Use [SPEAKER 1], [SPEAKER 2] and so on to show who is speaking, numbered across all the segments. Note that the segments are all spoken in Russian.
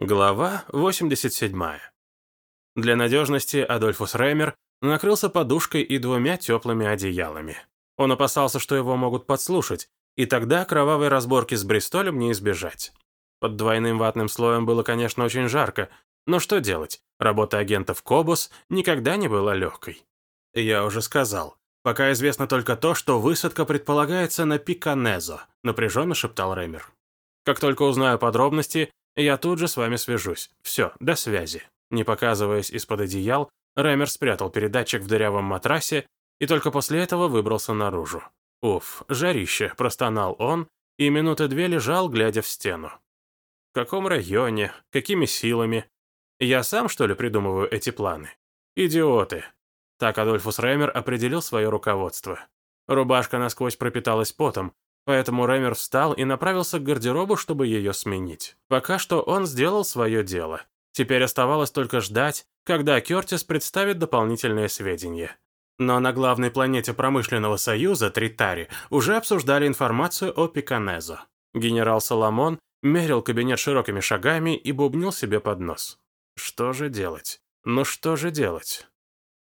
[SPEAKER 1] Глава 87. Для надежности Адольфус Реймер накрылся подушкой и двумя теплыми одеялами. Он опасался, что его могут подслушать, и тогда кровавой разборки с Бристолем не избежать. Под двойным ватным слоем было, конечно, очень жарко, но что делать? Работа агентов Кобус никогда не была легкой. Я уже сказал. Пока известно только то, что высадка предполагается на Пиканезо, напряженно шептал Реймер. Как только узнаю подробности, я тут же с вами свяжусь. Все, до связи». Не показываясь из-под одеял, Рэмер спрятал передатчик в дырявом матрасе и только после этого выбрался наружу. «Уф, жарище», – простонал он, и минуты две лежал, глядя в стену. «В каком районе? Какими силами? Я сам, что ли, придумываю эти планы? Идиоты!» Так Адольфус Рэмер определил свое руководство. Рубашка насквозь пропиталась потом, Поэтому Рэмер встал и направился к гардеробу, чтобы ее сменить. Пока что он сделал свое дело. Теперь оставалось только ждать, когда Кертис представит дополнительные сведения. Но на главной планете промышленного союза, Тритари, уже обсуждали информацию о Пиканезо. Генерал Соломон мерил кабинет широкими шагами и бубнил себе под нос. Что же делать? Ну что же делать?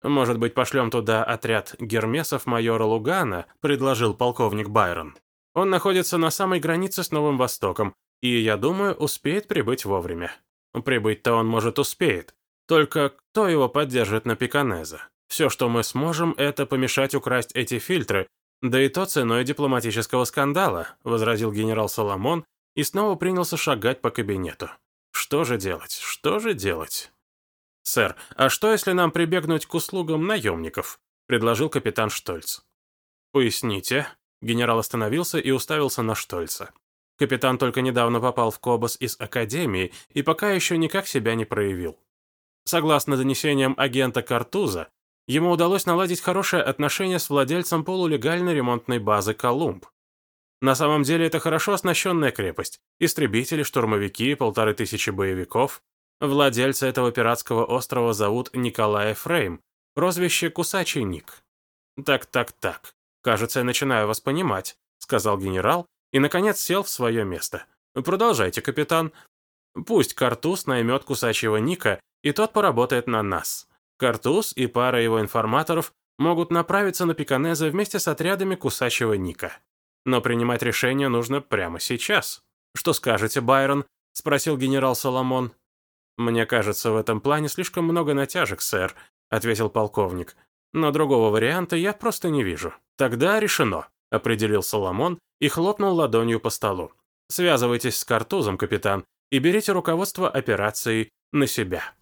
[SPEAKER 1] Может быть, пошлем туда отряд гермесов майора Лугана, предложил полковник Байрон. Он находится на самой границе с Новым Востоком, и, я думаю, успеет прибыть вовремя. Прибыть-то он, может, успеет. Только кто его поддержит на Пиканеза? Все, что мы сможем, это помешать украсть эти фильтры, да и то ценой дипломатического скандала», возразил генерал Соломон и снова принялся шагать по кабинету. «Что же делать? Что же делать?» «Сэр, а что, если нам прибегнуть к услугам наемников?» предложил капитан Штольц. «Поясните», Генерал остановился и уставился на Штольца. Капитан только недавно попал в Кобас из Академии и пока еще никак себя не проявил. Согласно донесениям агента Картуза, ему удалось наладить хорошее отношение с владельцем полулегальной ремонтной базы «Колумб». На самом деле это хорошо оснащенная крепость. Истребители, штурмовики, полторы тысячи боевиков. Владельца этого пиратского острова зовут Николай Фрейм, прозвище Кусачий Ник. Так-так-так. «Кажется, я начинаю вас понимать», — сказал генерал и, наконец, сел в свое место. «Продолжайте, капитан. Пусть Картуз наймет кусачего Ника, и тот поработает на нас. Картуз и пара его информаторов могут направиться на Пиканеза вместе с отрядами кусачего Ника. Но принимать решение нужно прямо сейчас. Что скажете, Байрон?» — спросил генерал Соломон. «Мне кажется, в этом плане слишком много натяжек, сэр», — ответил полковник. «Но другого варианта я просто не вижу». «Тогда решено», — определил Соломон и хлопнул ладонью по столу. «Связывайтесь с Картузом, капитан, и берите руководство операцией на себя».